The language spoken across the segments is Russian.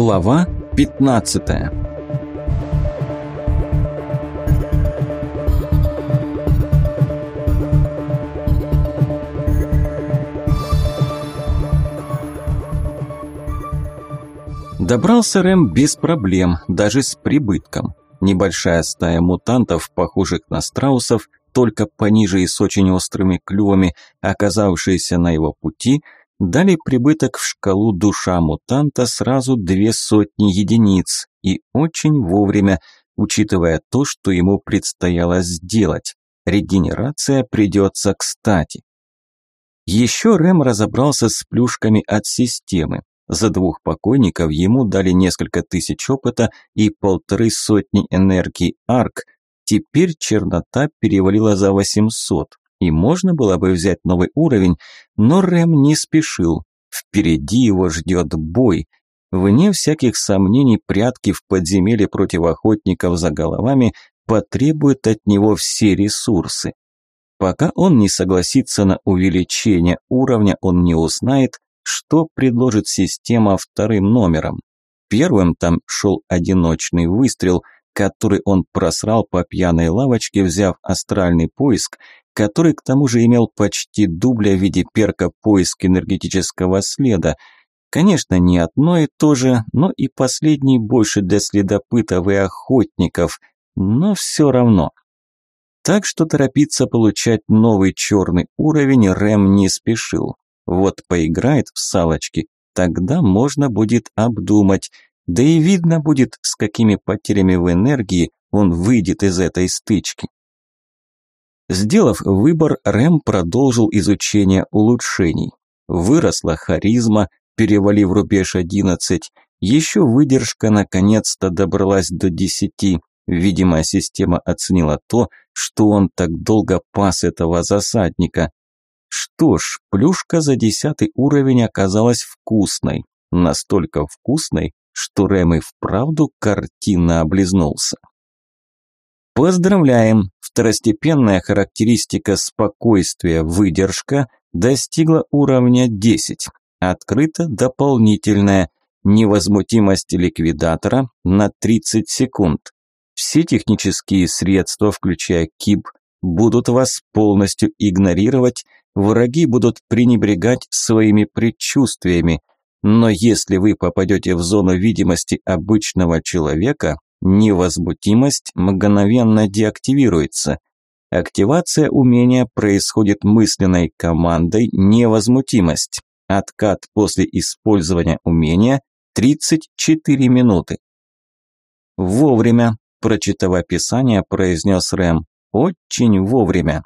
Глава 15 Добрался Рэм без проблем, даже с прибытком. Небольшая стая мутантов, похожих на страусов, только пониже и с очень острыми клювами, оказавшиеся на его пути, дали прибыток в шкалу душа мутанта сразу две сотни единиц, и очень вовремя, учитывая то, что ему предстояло сделать. Регенерация придется кстати. Еще Рэм разобрался с плюшками от системы. За двух покойников ему дали несколько тысяч опыта и полторы сотни энергии арк. Теперь чернота перевалила за 800 и можно было бы взять новый уровень, но Рэм не спешил. Впереди его ждет бой. Вне всяких сомнений, прятки в подземелье против охотников за головами потребуют от него все ресурсы. Пока он не согласится на увеличение уровня, он не узнает, что предложит система вторым номером. Первым там шел одиночный выстрел, который он просрал по пьяной лавочке, взяв астральный поиск, который к тому же имел почти дубля в виде перка поиск энергетического следа. Конечно, не одно и то же, но и последний больше для следопытов и охотников, но все равно. Так что торопиться получать новый черный уровень Рэм не спешил. Вот поиграет в салочки, тогда можно будет обдумать, да и видно будет, с какими потерями в энергии он выйдет из этой стычки. Сделав выбор, Рэм продолжил изучение улучшений. Выросла харизма, перевалив рубеж 11, еще выдержка наконец-то добралась до 10. Видимо, система оценила то, что он так долго пас этого засадника. Что ж, плюшка за десятый уровень оказалась вкусной. Настолько вкусной, что Рэм и вправду картинно облизнулся. Поздравляем! Второстепенная характеристика спокойствия «выдержка» достигла уровня 10. Открыта дополнительная невозмутимость ликвидатора на 30 секунд. Все технические средства, включая КИБ, будут вас полностью игнорировать, враги будут пренебрегать своими предчувствиями, но если вы попадете в зону видимости обычного человека, Невозмутимость мгновенно деактивируется. Активация умения происходит мысленной командой «Невозмутимость». Откат после использования умения – 34 минуты. «Вовремя», – прочитав описание, произнес Рэм. «Очень вовремя».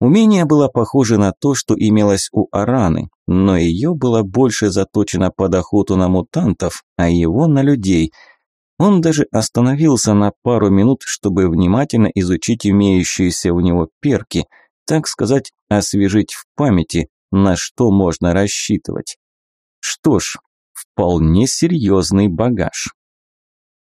Умение было похоже на то, что имелось у Араны, но ее было больше заточено под охоту на мутантов, а его на людей – он даже остановился на пару минут, чтобы внимательно изучить имеющиеся у него перки, так сказать, освежить в памяти, на что можно рассчитывать. Что ж, вполне серьезный багаж.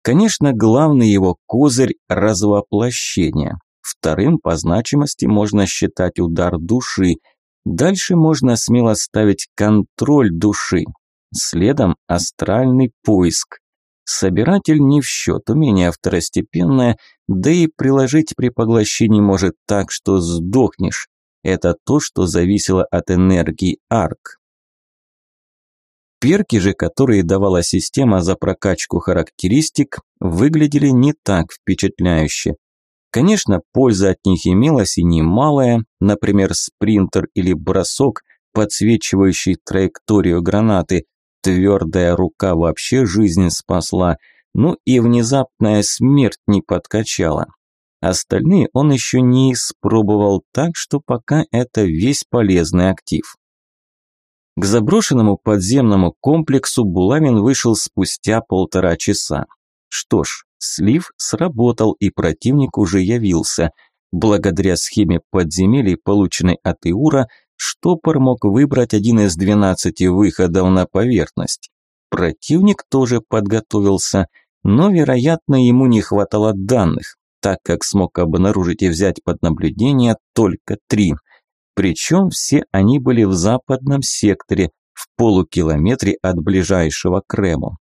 Конечно, главный его козырь – развоплощение. Вторым по значимости можно считать удар души. Дальше можно смело ставить контроль души. Следом – астральный поиск. Собиратель не в счет, умение второстепенное, да и приложить при поглощении может так, что сдохнешь. Это то, что зависело от энергии арк. Перки же, которые давала система за прокачку характеристик, выглядели не так впечатляюще. Конечно, польза от них имелась и немалая, например, спринтер или бросок, подсвечивающий траекторию гранаты – твердая рука вообще жизнь спасла, ну и внезапная смерть не подкачала. Остальные он еще не испробовал, так что пока это весь полезный актив. К заброшенному подземному комплексу Булавин вышел спустя полтора часа. Что ж, слив сработал и противник уже явился. Благодаря схеме подземелий, полученной от Иура, Штопор мог выбрать один из 12 выходов на поверхность. Противник тоже подготовился, но, вероятно, ему не хватало данных, так как смог обнаружить и взять под наблюдение только три. Причем все они были в западном секторе, в полукилометре от ближайшего крему.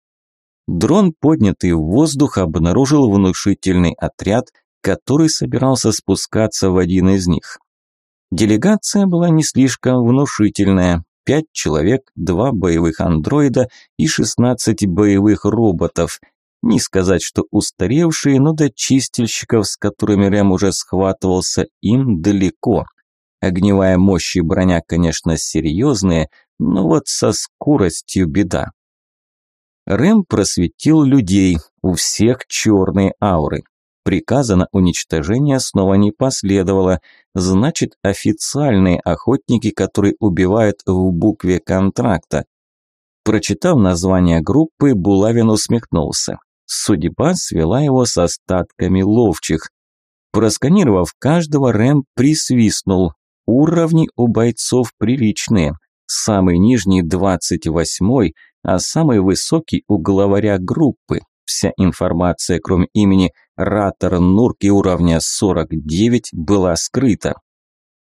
Дрон, поднятый в воздух, обнаружил внушительный отряд, который собирался спускаться в один из них. Делегация была не слишком внушительная. Пять человек, два боевых андроида и 16 боевых роботов. Не сказать, что устаревшие, но до чистильщиков, с которыми Рэм уже схватывался, им далеко. Огневая мощь и броня, конечно, серьезные, но вот со скоростью беда. Рэм просветил людей, у всех черные ауры. Приказа на уничтожение снова не последовало. Значит, официальные охотники, которые убивают в букве контракта. Прочитав название группы, Булавин усмехнулся. Судьба свела его с остатками ловчих. Просканировав каждого, Рэм присвистнул. Уровни у бойцов приличные. Самый нижний – двадцать восьмой а самый высокий – у главаря группы. Вся информация, кроме имени – Ратор Нурки уровня 49 была скрыта.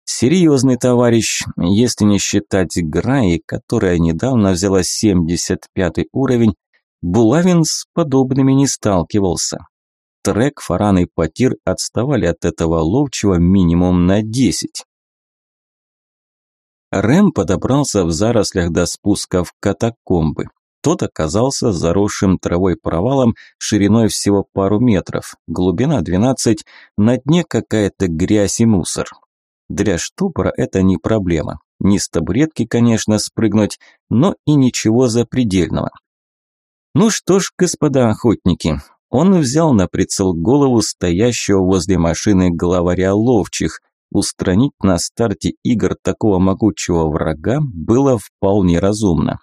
Серьезный товарищ, если не считать Граи, которая недавно взяла 75 уровень, Булавин с подобными не сталкивался. Трек, Фаран и Потир отставали от этого ловчего минимум на 10. Рэм подобрался в зарослях до спуска в катакомбы. Тот оказался заросшим травой провалом шириной всего пару метров, глубина 12, на дне какая-то грязь и мусор. Для штопора это не проблема. Не с табуретки, конечно, спрыгнуть, но и ничего запредельного. Ну что ж, господа охотники, он взял на прицел голову стоящего возле машины главаря ловчих. Устранить на старте игр такого могучего врага было вполне разумно.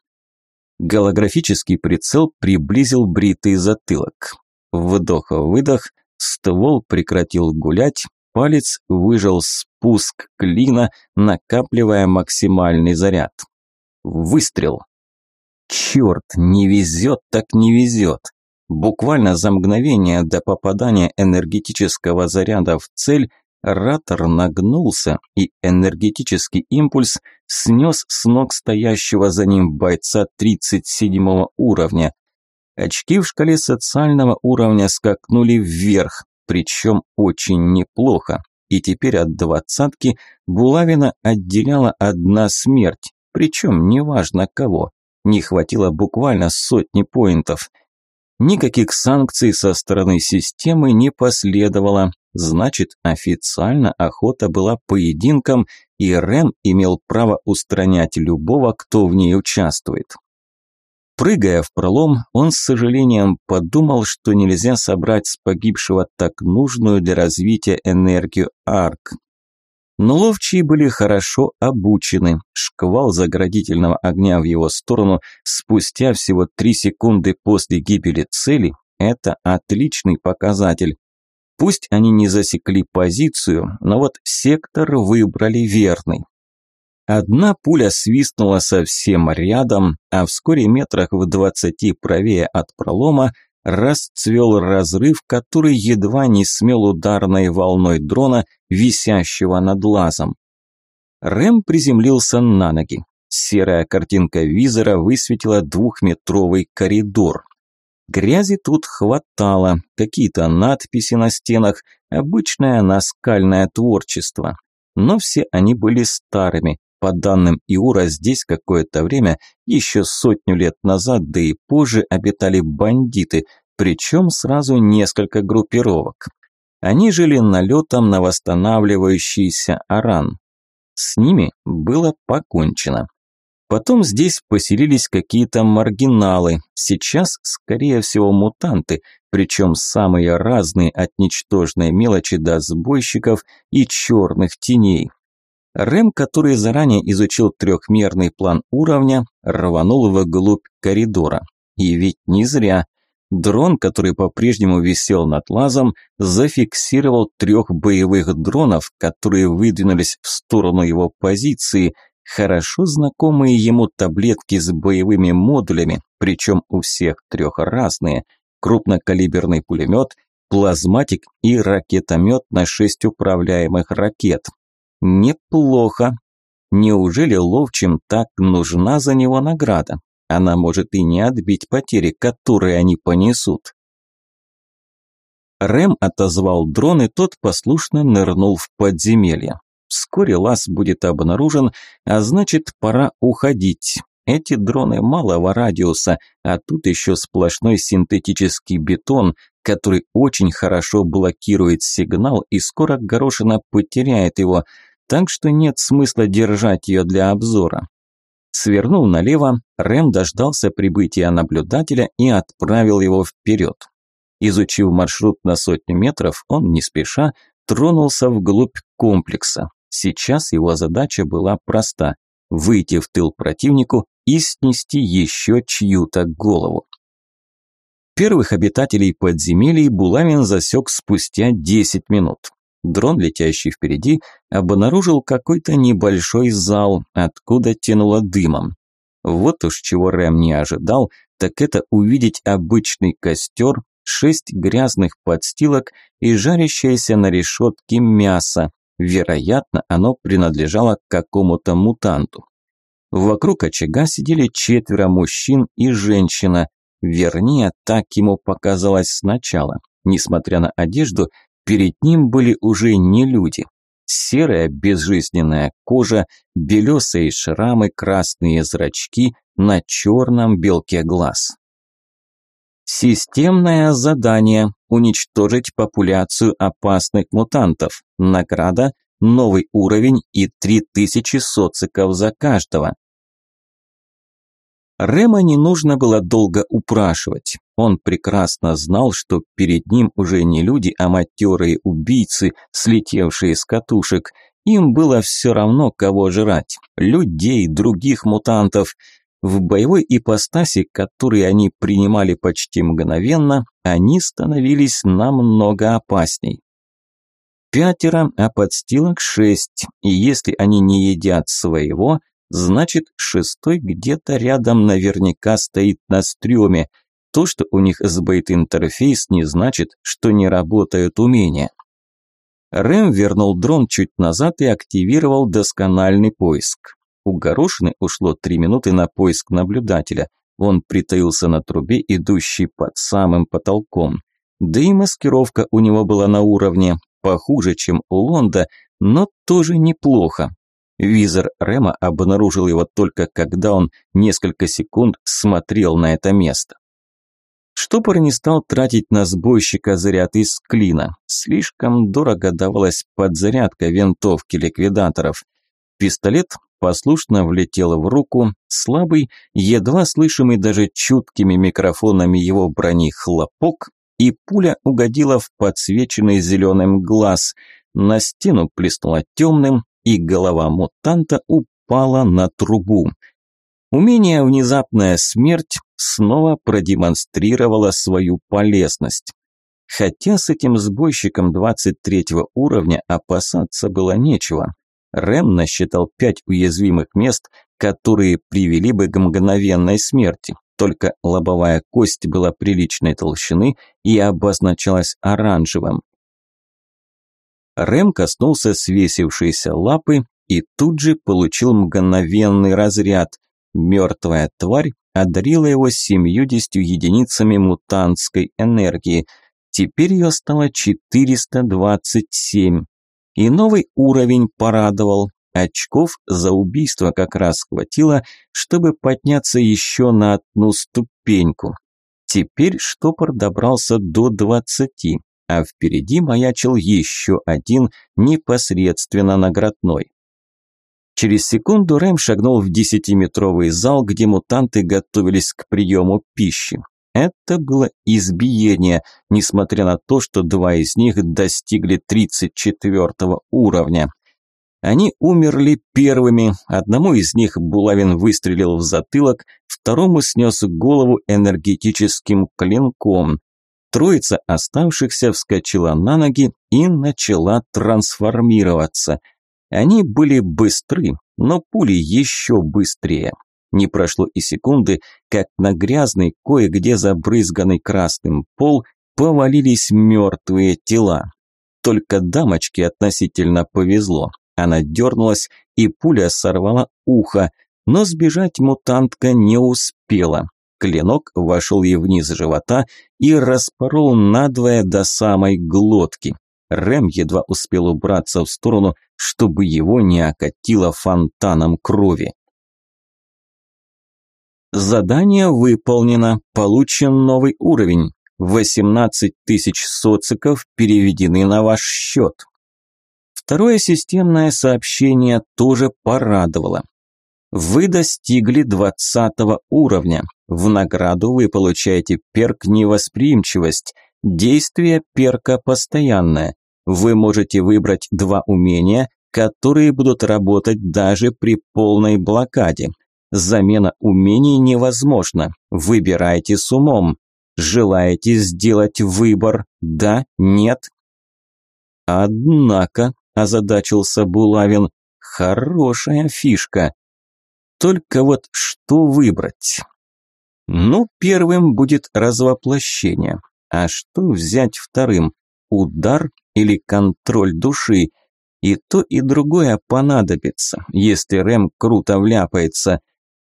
Голографический прицел приблизил бритый затылок. Вдох-выдох, ствол прекратил гулять, палец выжал спуск клина, накапливая максимальный заряд. Выстрел. Черт, не везет так не везет. Буквально за мгновение до попадания энергетического заряда в цель Ратор нагнулся, и энергетический импульс снес с ног стоящего за ним бойца 37 уровня. Очки в шкале социального уровня скакнули вверх, причем очень неплохо. И теперь от двадцатки Булавина отделяла одна смерть, причем неважно кого. Не хватило буквально сотни поинтов. Никаких санкций со стороны системы не последовало, Значит, официально охота была поединком, и Рен имел право устранять любого, кто в ней участвует. Прыгая в пролом, он с сожалением подумал, что нельзя собрать с погибшего так нужную для развития энергию арк. Но ловчие были хорошо обучены. Шквал заградительного огня в его сторону спустя всего три секунды после гибели цели – это отличный показатель. Пусть они не засекли позицию, но вот сектор выбрали верный. Одна пуля свистнула совсем рядом, а вскоре метрах в двадцати правее от пролома расцвел разрыв, который едва не смел ударной волной дрона, висящего над лазом. Рэм приземлился на ноги. Серая картинка визора высветила двухметровый коридор. Грязи тут хватало, какие-то надписи на стенах, обычное наскальное творчество. Но все они были старыми. По данным Иура, здесь какое-то время, еще сотню лет назад, да и позже обитали бандиты, причем сразу несколько группировок. Они жили налетом на восстанавливающийся Аран. С ними было покончено. Потом здесь поселились какие-то маргиналы, сейчас, скорее всего, мутанты, причем самые разные от ничтожной мелочи до сбойщиков и черных теней. Рэм, который заранее изучил трехмерный план уровня, рванул вглубь коридора. И ведь не зря. Дрон, который по-прежнему висел над лазом, зафиксировал трех боевых дронов, которые выдвинулись в сторону его позиции – хорошо знакомые ему таблетки с боевыми модулями, причем у всех трех разные, крупнокалиберный пулемет, плазматик и ракетомет на шесть управляемых ракет. Неплохо. Неужели ловчим так нужна за него награда? Она может и не отбить потери, которые они понесут. Рэм отозвал дрон, и тот послушно нырнул в подземелье. Вскоре лаз будет обнаружен, а значит, пора уходить. Эти дроны малого радиуса, а тут еще сплошной синтетический бетон, который очень хорошо блокирует сигнал и скоро горошина потеряет его, так что нет смысла держать ее для обзора. Свернул налево, Рэм дождался прибытия наблюдателя и отправил его вперед. Изучив маршрут на сотню метров, он не спеша тронулся вглубь комплекса. Сейчас его задача была проста – выйти в тыл противнику и снести еще чью-то голову. Первых обитателей подземелий Булавин засек спустя 10 минут. Дрон, летящий впереди, обнаружил какой-то небольшой зал, откуда тянуло дымом. Вот уж чего Рэм не ожидал, так это увидеть обычный костер, шесть грязных подстилок и жарящееся на решетке мясо, Вероятно, оно принадлежало какому-то мутанту. Вокруг очага сидели четверо мужчин и женщина. Вернее, так ему показалось сначала. Несмотря на одежду, перед ним были уже не люди. Серая безжизненная кожа, белесые шрамы, красные зрачки на черном белке глаз. Системное задание – уничтожить популяцию опасных мутантов. Награда – новый уровень и 3000 социков за каждого. Рема не нужно было долго упрашивать. Он прекрасно знал, что перед ним уже не люди, а матерые убийцы, слетевшие с катушек. Им было все равно, кого жрать – людей, других мутантов – в боевой ипостаси, которую они принимали почти мгновенно, они становились намного опасней. Пятеро, а подстилок шесть, и если они не едят своего, значит шестой где-то рядом наверняка стоит на стрёме. То, что у них сбоит интерфейс, не значит, что не работают умения. Рэм вернул дрон чуть назад и активировал доскональный поиск. У Горошины ушло три минуты на поиск наблюдателя. Он притаился на трубе, идущей под самым потолком. Да и маскировка у него была на уровне, похуже, чем у Лонда, но тоже неплохо. Визор Рема обнаружил его только когда он несколько секунд смотрел на это место. Штопор не стал тратить на сбойщика заряд из клина. Слишком дорого давалась подзарядка винтовки ликвидаторов – Пистолет послушно влетел в руку, слабый, едва слышимый даже чуткими микрофонами его брони хлопок, и пуля угодила в подсвеченный зеленым глаз. На стену плеснула темным, и голова мутанта упала на трубу. Умение «Внезапная смерть» снова продемонстрировало свою полезность. Хотя с этим сбойщиком 23 уровня опасаться было нечего. Рэм насчитал пять уязвимых мест, которые привели бы к мгновенной смерти. Только лобовая кость была приличной толщины и обозначалась оранжевым. Рэм коснулся свесившейся лапы и тут же получил мгновенный разряд. Мертвая тварь одарила его семьюдесятью единицами мутантской энергии. Теперь ее стало 427. И новый уровень порадовал. Очков за убийство как раз хватило, чтобы подняться еще на одну ступеньку. Теперь штопор добрался до двадцати, а впереди маячил еще один непосредственно наградной. Через секунду Рэм шагнул в десятиметровый зал, где мутанты готовились к приему пищи. Это было избиение, несмотря на то, что два из них достигли 34 уровня. Они умерли первыми, одному из них Булавин выстрелил в затылок, второму снес голову энергетическим клинком. Троица оставшихся вскочила на ноги и начала трансформироваться. Они были быстры, но пули еще быстрее. Не прошло и секунды, как на грязный, кое-где забрызганный красным пол повалились мертвые тела. Только дамочке относительно повезло. Она дернулась, и пуля сорвала ухо, но сбежать мутантка не успела. Клинок вошел ей вниз живота и распорол надвое до самой глотки. Рэм едва успел убраться в сторону, чтобы его не окатило фонтаном крови. Задание выполнено, получен новый уровень. 18 тысяч социков переведены на ваш счет. Второе системное сообщение тоже порадовало. Вы достигли 20 уровня. В награду вы получаете перк «Невосприимчивость». Действие перка постоянное. Вы можете выбрать два умения, которые будут работать даже при полной блокаде. Замена умений невозможна. Выбирайте с умом. Желаете сделать выбор? Да? Нет? Однако, озадачился Булавин, хорошая фишка. Только вот что выбрать? Ну, первым будет развоплощение. А что взять вторым? Удар или контроль души? И то, и другое понадобится, если Рэм круто вляпается.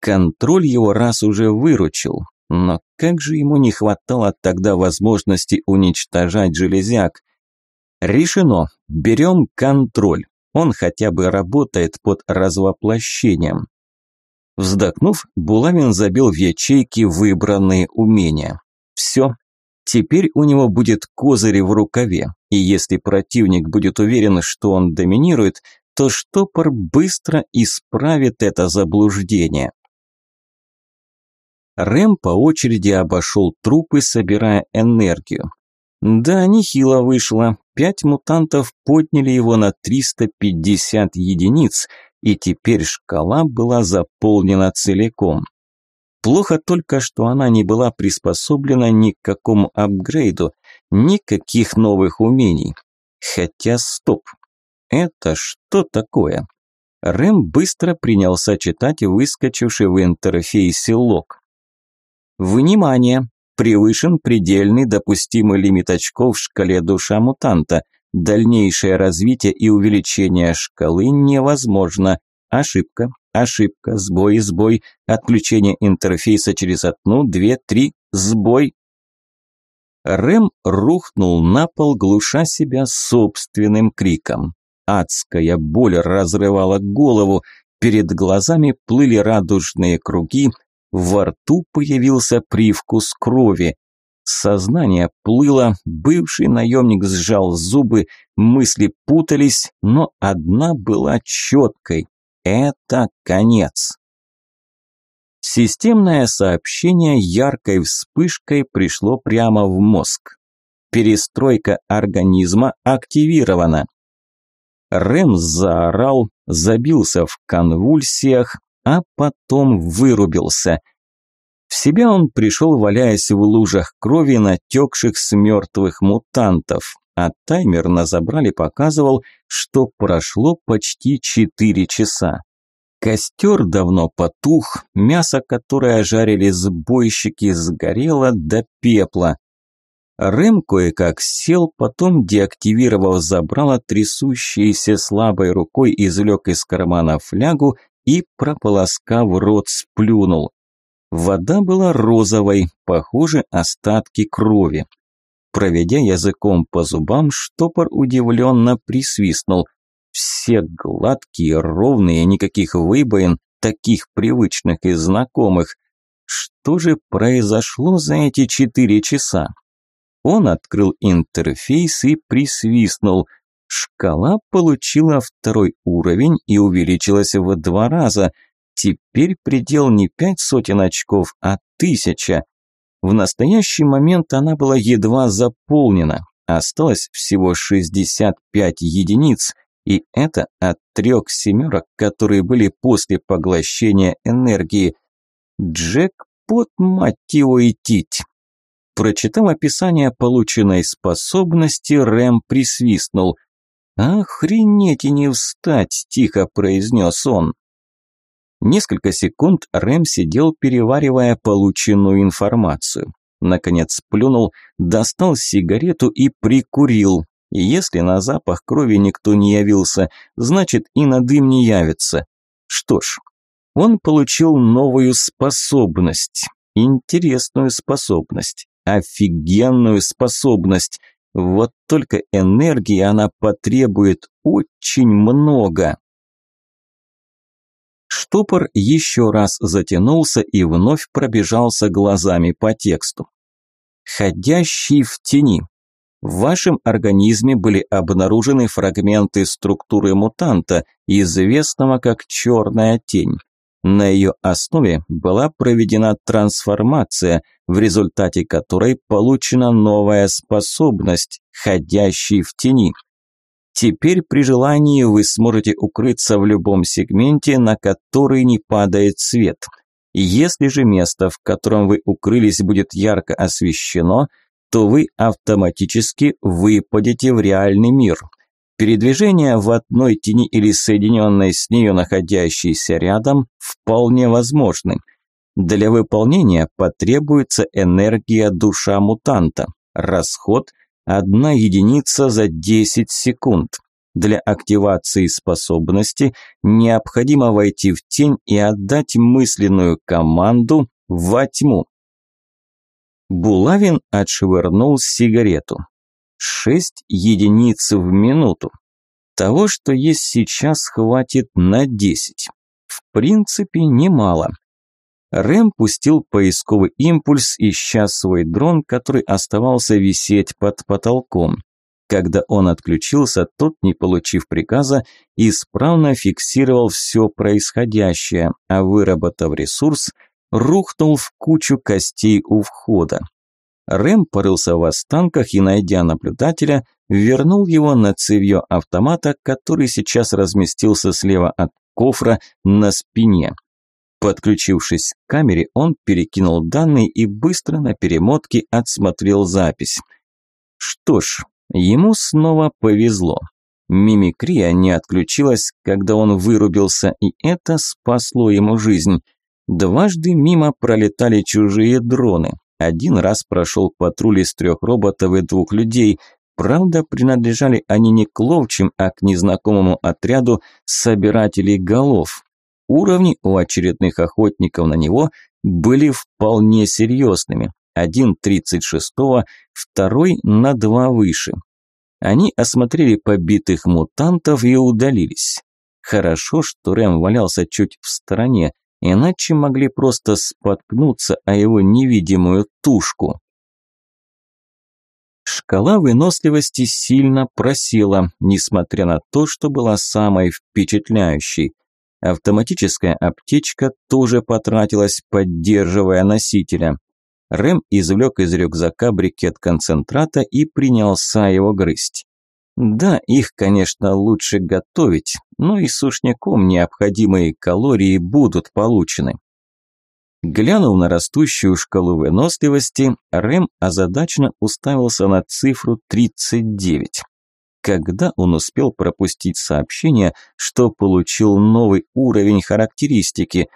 Контроль его раз уже выручил, но как же ему не хватало тогда возможности уничтожать железяк? Решено, берем контроль, он хотя бы работает под развоплощением. Вздохнув, Булавин забил в ячейки выбранные умения. Все, Теперь у него будет козырь в рукаве, и если противник будет уверен, что он доминирует, то штопор быстро исправит это заблуждение. Рэм по очереди обошел трупы, собирая энергию. Да, нехило вышло. Пять мутантов подняли его на 350 единиц, и теперь шкала была заполнена целиком. Плохо только, что она не была приспособлена ни к какому апгрейду, никаких новых умений. Хотя стоп, это что такое? Рэм быстро принялся читать выскочивший в интерфейсе лог. Внимание! Превышен предельный допустимый лимит очков в шкале душа мутанта. Дальнейшее развитие и увеличение шкалы невозможно. Ошибка, ошибка, сбой, сбой, отключение интерфейса через одну, две, три, сбой. Рэм рухнул на пол, глуша себя собственным криком. Адская боль разрывала голову, перед глазами плыли радужные круги, во рту появился привкус крови. Сознание плыло, бывший наемник сжал зубы, мысли путались, но одна была четкой. Это конец. Системное сообщение яркой вспышкой пришло прямо в мозг. Перестройка организма активирована. Рэм заорал, забился в конвульсиях, а потом вырубился. В себя он пришел, валяясь в лужах крови, натекших с мертвых мутантов, а таймер на забрале показывал, что прошло почти четыре часа. Костер давно потух, мясо, которое жарили сбойщики, сгорело до пепла. Рэм кое-как сел, потом, деактивировав забрало, трясущейся слабой рукой извлек из кармана флягу и, прополоскав рот, сплюнул. Вода была розовой, похоже, остатки крови. Проведя языком по зубам, штопор удивленно присвистнул. Все гладкие, ровные, никаких выбоин, таких привычных и знакомых. Что же произошло за эти четыре часа? Он открыл интерфейс и присвистнул – Шкала получила второй уровень и увеличилась в два раза. Теперь предел не пять сотен очков, а тысяча. В настоящий момент она была едва заполнена. Осталось всего 65 единиц, и это от трех семерок, которые были после поглощения энергии. Джекпот, мать его! Прочитав описание полученной способности, Рэм присвистнул – «Охренеть и не встать!» – тихо произнес он. Несколько секунд Рэм сидел, переваривая полученную информацию. Наконец плюнул, достал сигарету и прикурил. Если на запах крови никто не явился, значит и на дым не явится. Что ж, он получил новую способность. Интересную способность. Офигенную способность. Вот только энергии она потребует очень много. Штопор еще раз затянулся и вновь пробежался глазами по тексту. «Ходящий в тени. В вашем организме были обнаружены фрагменты структуры мутанта, известного как черная тень. На ее основе была проведена трансформация, в результате которой получена новая способность, ходящий в тени. Теперь при желании вы сможете укрыться в любом сегменте, на который не падает свет. Если же место, в котором вы укрылись, будет ярко освещено, то вы автоматически выпадете в реальный мир. Передвижение в одной тени или соединенной с нее находящейся рядом вполне возможны – для выполнения потребуется энергия душа мутанта. Расход – одна единица за 10 секунд. Для активации способности необходимо войти в тень и отдать мысленную команду во тьму. Булавин отшвырнул сигарету. 6 единиц в минуту. Того, что есть сейчас, хватит на 10. В принципе, немало. Рэм пустил поисковый импульс, ища свой дрон, который оставался висеть под потолком. Когда он отключился, тот, не получив приказа, исправно фиксировал все происходящее, а выработав ресурс, рухнул в кучу костей у входа. Рэм порылся в останках и, найдя наблюдателя, вернул его на цевье автомата, который сейчас разместился слева от кофра на спине. Подключившись к камере, он перекинул данные и быстро на перемотке отсмотрел запись. Что ж, ему снова повезло. Мимикрия не отключилась, когда он вырубился, и это спасло ему жизнь. Дважды мимо пролетали чужие дроны. Один раз прошел патруль из трех роботов и двух людей. Правда, принадлежали они не к ловчим, а к незнакомому отряду собирателей голов. Уровни у очередных охотников на него были вполне серьезными. Один 36-го, второй на два выше. Они осмотрели побитых мутантов и удалились. Хорошо, что Рэм валялся чуть в стороне, иначе могли просто споткнуться о его невидимую тушку. Шкала выносливости сильно просела, несмотря на то, что была самой впечатляющей. Автоматическая аптечка тоже потратилась, поддерживая носителя. Рэм извлек из рюкзака брикет концентрата и принялся его грызть. Да, их, конечно, лучше готовить, но и сушняком необходимые калории будут получены. Глянув на растущую шкалу выносливости, Рэм озадачно уставился на цифру 39 когда он успел пропустить сообщение, что получил новый уровень характеристики.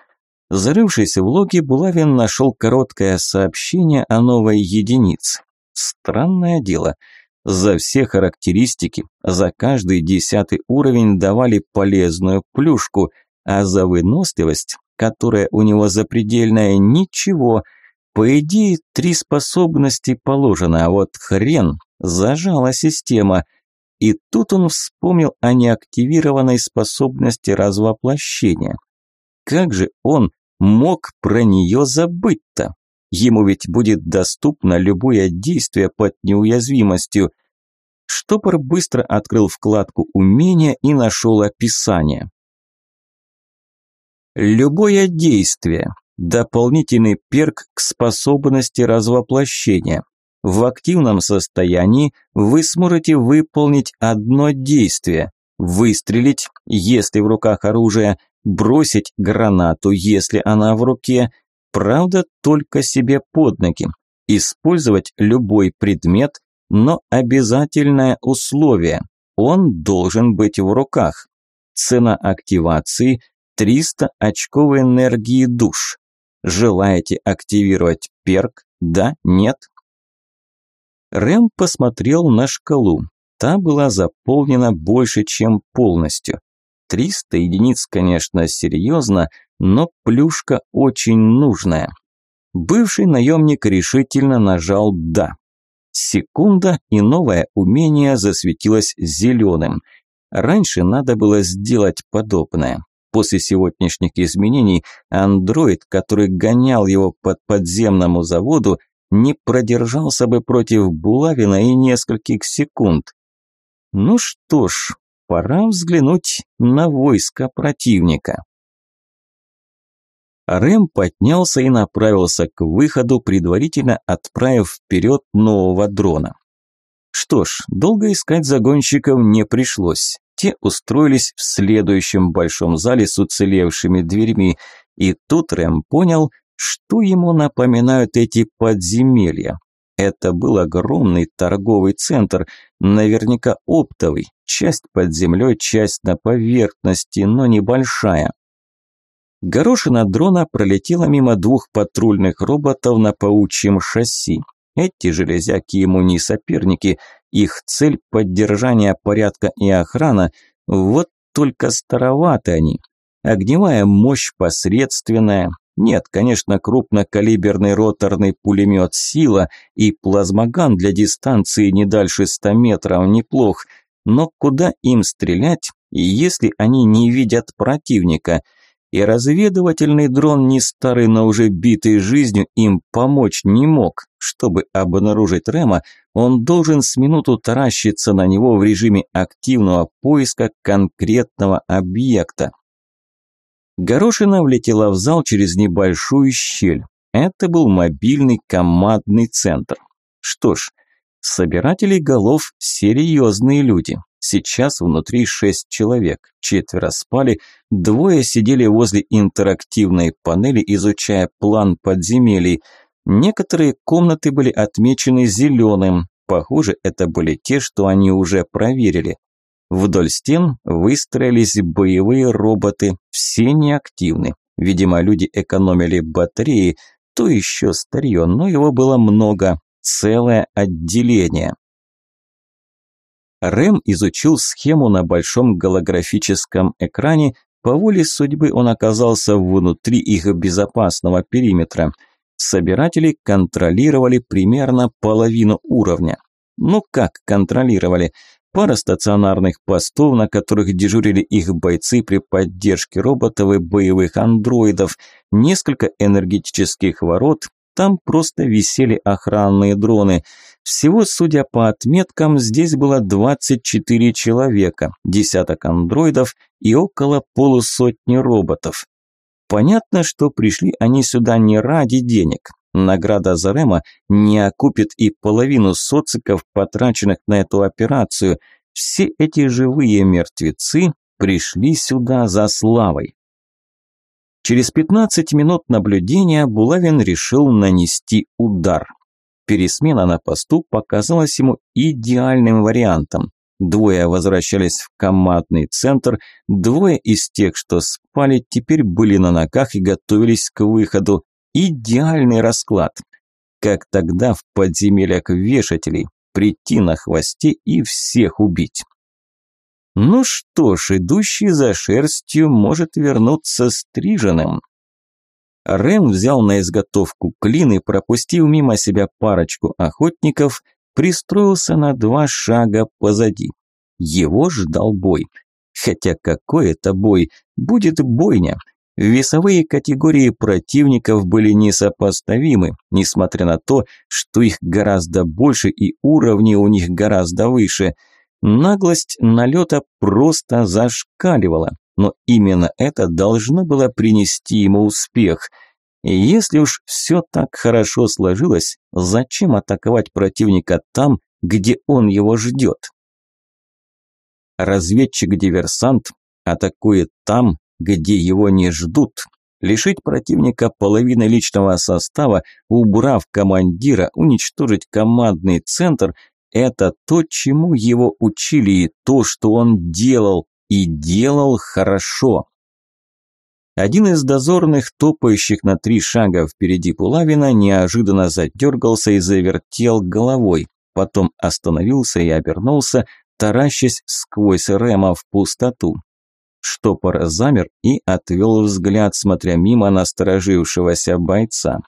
Зарывшись в логи, Булавин нашел короткое сообщение о новой единице. Странное дело. За все характеристики, за каждый десятый уровень давали полезную плюшку, а за выносливость, которая у него запредельная, ничего – по идее, три способности положено, а вот хрен, зажала система. И тут он вспомнил о неактивированной способности развоплощения. Как же он мог про нее забыть-то? Ему ведь будет доступно любое действие под неуязвимостью. Штопор быстро открыл вкладку «Умения» и нашел описание. Любое действие. Дополнительный перк к способности развоплощения. В активном состоянии вы сможете выполнить одно действие – выстрелить, если в руках оружие, бросить гранату, если она в руке, правда только себе под ноги, использовать любой предмет, но обязательное условие – он должен быть в руках. Цена активации – 300 очков энергии душ. Желаете активировать перк? Да? Нет? Рэм посмотрел на шкалу. Та была заполнена больше, чем полностью. 300 единиц, конечно, серьезно, но плюшка очень нужная. Бывший наемник решительно нажал «Да». Секунда, и новое умение засветилось зеленым. Раньше надо было сделать подобное. После сегодняшних изменений андроид, который гонял его под подземному заводу, не продержался бы против Булавина и нескольких секунд. Ну что ж, пора взглянуть на войско противника. Рэм поднялся и направился к выходу, предварительно отправив вперед нового дрона. Что ж, долго искать загонщиков не пришлось. Те устроились в следующем большом зале с уцелевшими дверьми, и тут Рэм понял, что ему напоминают эти подземелья? Это был огромный торговый центр, наверняка оптовый, часть под землей, часть на поверхности, но небольшая. Горошина дрона пролетела мимо двух патрульных роботов на паучьем шасси. Эти железяки ему не соперники, их цель – поддержание порядка и охрана, вот только староваты они. Огневая мощь посредственная, нет, конечно, крупнокалиберный роторный пулемет «Сила» и плазмоган для дистанции не дальше 100 метров неплох, но куда им стрелять, если они не видят противника? И разведывательный дрон не старый, но уже битый жизнью им помочь не мог. Чтобы обнаружить Рема, он должен с минуту таращиться на него в режиме активного поиска конкретного объекта. Горошина влетела в зал через небольшую щель. Это был мобильный командный центр. Что ж, собиратели голов – серьезные люди. Сейчас внутри шесть человек. Четверо спали, двое сидели возле интерактивной панели, изучая план подземелий. Некоторые комнаты были отмечены зеленым. Похоже, это были те, что они уже проверили. Вдоль стен выстроились боевые роботы, все неактивны. Видимо, люди экономили батареи, то еще старье, но его было много, целое отделение. Рэм изучил схему на большом голографическом экране, по воле судьбы он оказался внутри их безопасного периметра. Собиратели контролировали примерно половину уровня. Ну как контролировали – Пара стационарных постов, на которых дежурили их бойцы при поддержке роботов и боевых андроидов, несколько энергетических ворот, там просто висели охранные дроны. Всего, судя по отметкам, здесь было 24 человека, десяток андроидов и около полусотни роботов. Понятно, что пришли они сюда не ради денег. Награда за Рема не окупит и половину социков, потраченных на эту операцию. Все эти живые мертвецы пришли сюда за славой. Через 15 минут наблюдения Булавин решил нанести удар. Пересмена на посту показалась ему идеальным вариантом. Двое возвращались в командный центр, двое из тех, что спали, теперь были на ногах и готовились к выходу. Идеальный расклад. Как тогда в подземельях вешателей, прийти на хвосте и всех убить. Ну что ж, идущий за шерстью может вернуться стриженным. Рэм взял на изготовку клин и, пропустив мимо себя парочку охотников, пристроился на два шага позади. Его ждал бой. Хотя какой это бой? Будет бойня. Весовые категории противников были несопоставимы, несмотря на то, что их гораздо больше и уровни у них гораздо выше. Наглость налета просто зашкаливала, но именно это должно было принести ему успех. И если уж все так хорошо сложилось, зачем атаковать противника там, где он его ждет? Разведчик-диверсант атакует там, где его не ждут. Лишить противника половины личного состава, убрав командира, уничтожить командный центр – это то, чему его учили и то, что он делал, и делал хорошо. Один из дозорных, топающих на три шага впереди Пулавина, неожиданно задергался и завертел головой, потом остановился и обернулся, таращась сквозь Рема в пустоту. Штопор замер и отвел взгляд, смотря мимо насторожившегося бойца.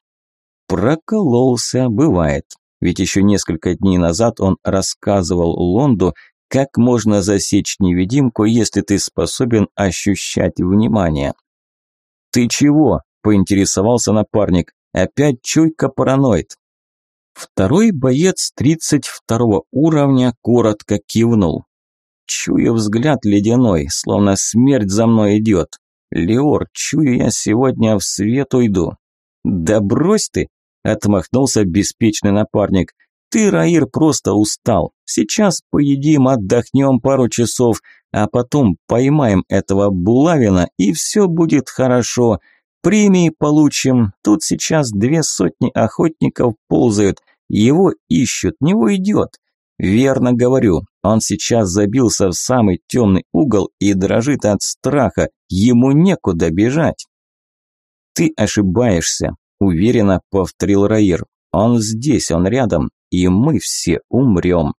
Прокололся, бывает. Ведь еще несколько дней назад он рассказывал Лонду, как можно засечь невидимку, если ты способен ощущать внимание. «Ты чего?» – поинтересовался напарник. «Опять чуйка-параноид». Второй боец 32 уровня коротко кивнул чую взгляд ледяной, словно смерть за мной идет. Леор, чую я сегодня в свет уйду. Да брось ты, отмахнулся беспечный напарник. Ты, Раир, просто устал. Сейчас поедим, отдохнем пару часов, а потом поймаем этого булавина, и все будет хорошо. Премии получим. Тут сейчас две сотни охотников ползают. Его ищут, не уйдет. Верно говорю, он сейчас забился в самый темный угол и дрожит от страха. Ему некуда бежать. «Ты ошибаешься», – уверенно повторил Раир. «Он здесь, он рядом, и мы все умрем».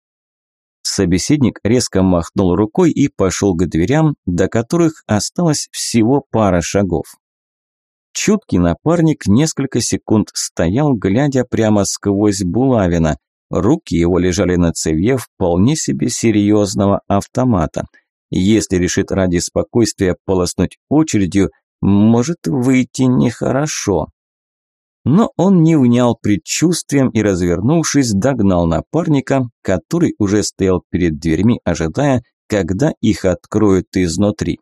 Собеседник резко махнул рукой и пошел к дверям, до которых осталось всего пара шагов. Чуткий напарник несколько секунд стоял, глядя прямо сквозь булавина – Руки его лежали на цевье вполне себе серьезного автомата. Если решит ради спокойствия полоснуть очередью, может выйти нехорошо. Но он не унял предчувствием и, развернувшись, догнал напарника, который уже стоял перед дверьми, ожидая, когда их откроют изнутри.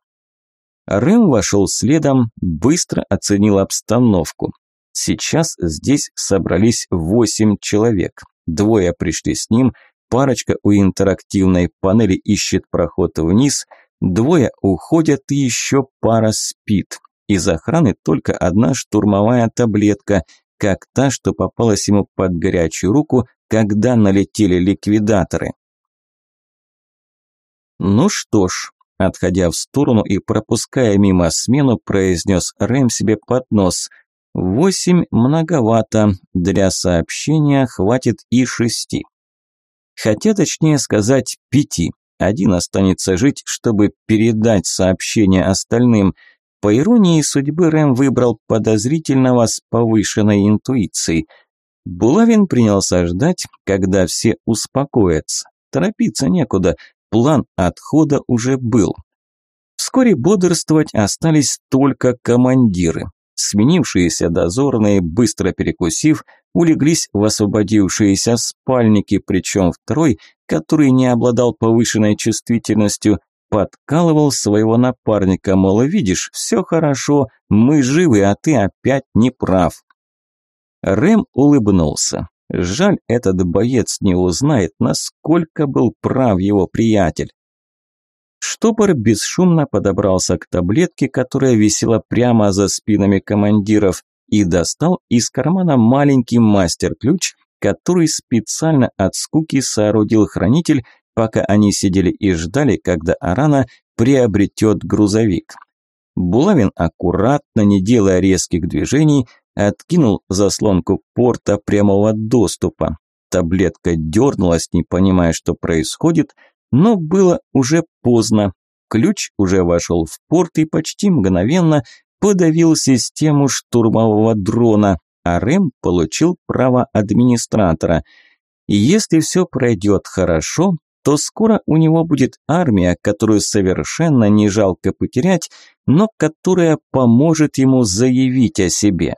Рэм вошел следом, быстро оценил обстановку. Сейчас здесь собрались восемь человек. Двое пришли с ним, парочка у интерактивной панели ищет проход вниз, двое уходят и еще пара спит. Из охраны только одна штурмовая таблетка, как та, что попалась ему под горячую руку, когда налетели ликвидаторы. «Ну что ж», – отходя в сторону и пропуская мимо смену, произнес Рэм себе под нос – Восемь многовато, для сообщения хватит и шести. Хотя, точнее сказать, пяти. Один останется жить, чтобы передать сообщение остальным. По иронии судьбы Рэм выбрал подозрительного с повышенной интуицией. Булавин принялся ждать, когда все успокоятся. Торопиться некуда, план отхода уже был. Вскоре бодрствовать остались только командиры. Сменившиеся дозорные, быстро перекусив, улеглись в освободившиеся спальники, причем второй, который не обладал повышенной чувствительностью, подкалывал своего напарника, мол, видишь, все хорошо, мы живы, а ты опять не прав. Рэм улыбнулся. Жаль, этот боец не узнает, насколько был прав его приятель. Штопор бесшумно подобрался к таблетке, которая висела прямо за спинами командиров, и достал из кармана маленький мастер-ключ, который специально от скуки соорудил хранитель, пока они сидели и ждали, когда Арана приобретет грузовик. Булавин аккуратно, не делая резких движений, откинул заслонку порта прямого доступа. Таблетка дернулась, не понимая, что происходит, но было уже поздно. Ключ уже вошел в порт и почти мгновенно подавил систему штурмового дрона, а Рэм получил право администратора. И если все пройдет хорошо, то скоро у него будет армия, которую совершенно не жалко потерять, но которая поможет ему заявить о себе.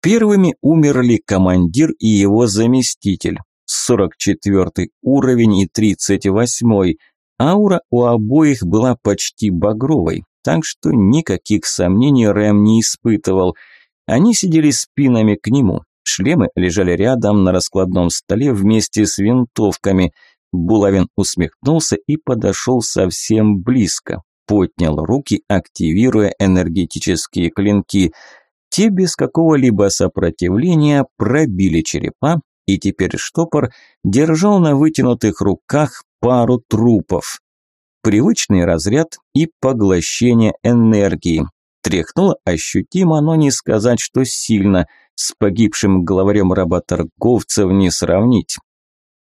Первыми умерли командир и его заместитель. 44 уровень и 38. Аура у обоих была почти багровой, так что никаких сомнений Рэм не испытывал. Они сидели спинами к нему. Шлемы лежали рядом на раскладном столе вместе с винтовками. Булавин усмехнулся и подошел совсем близко. Поднял руки, активируя энергетические клинки. Те без какого-либо сопротивления пробили черепа, и теперь штопор держал на вытянутых руках пару трупов. Привычный разряд и поглощение энергии. Тряхнуло ощутимо, но не сказать, что сильно. С погибшим главарем работорговцев не сравнить.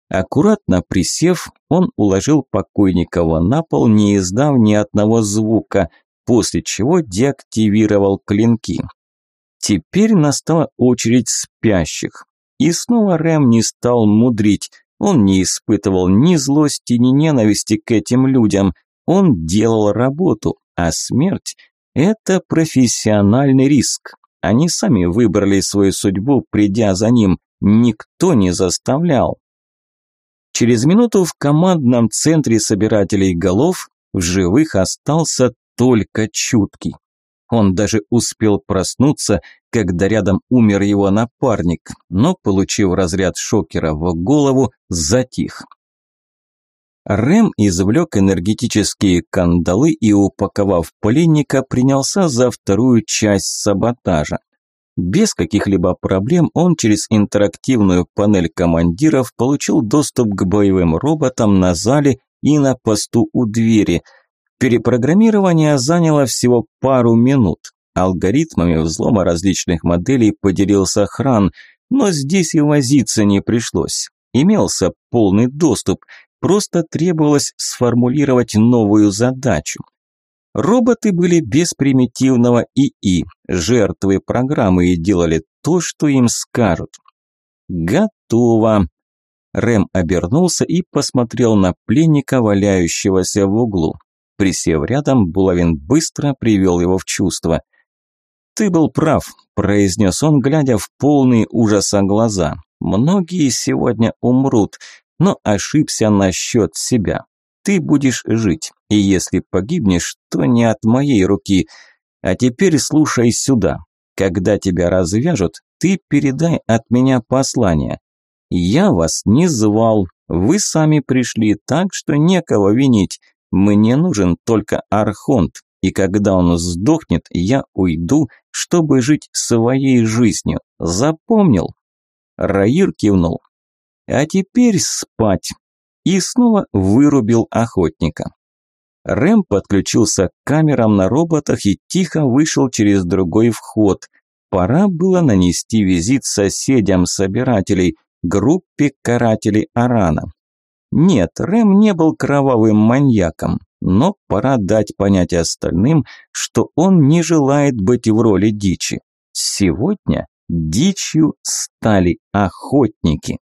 Аккуратно присев, он уложил покойникова на пол, не издав ни одного звука, после чего деактивировал клинки. Теперь настала очередь спящих. И снова Рэм не стал мудрить. Он не испытывал ни злости, ни ненависти к этим людям. Он делал работу, а смерть – это профессиональный риск. Они сами выбрали свою судьбу, придя за ним. Никто не заставлял. Через минуту в командном центре собирателей голов в живых остался только чуткий. Он даже успел проснуться, когда рядом умер его напарник, но, получив разряд шокера в голову, затих. Рэм извлек энергетические кандалы и, упаковав пленника, принялся за вторую часть саботажа. Без каких-либо проблем он через интерактивную панель командиров получил доступ к боевым роботам на зале и на посту у двери – Перепрограммирование заняло всего пару минут. Алгоритмами взлома различных моделей поделился хран, но здесь и возиться не пришлось. Имелся полный доступ, просто требовалось сформулировать новую задачу. Роботы были без примитивного ИИ, жертвы программы и делали то, что им скажут. «Готово!» Рэм обернулся и посмотрел на пленника, валяющегося в углу. Присев рядом, Булавин быстро привел его в чувство. «Ты был прав», – произнес он, глядя в полные ужаса глаза. «Многие сегодня умрут, но ошибся насчет себя. Ты будешь жить, и если погибнешь, то не от моей руки. А теперь слушай сюда. Когда тебя развяжут, ты передай от меня послание. Я вас не звал, вы сами пришли, так что некого винить. Мне нужен только Архонт, и когда он сдохнет, я уйду, чтобы жить своей жизнью. Запомнил?» Раир кивнул. «А теперь спать!» И снова вырубил охотника. Рэм подключился к камерам на роботах и тихо вышел через другой вход. Пора было нанести визит соседям собирателей, группе карателей Арана. Нет, Рэм не был кровавым маньяком, но пора дать понять остальным, что он не желает быть в роли дичи. Сегодня дичью стали охотники.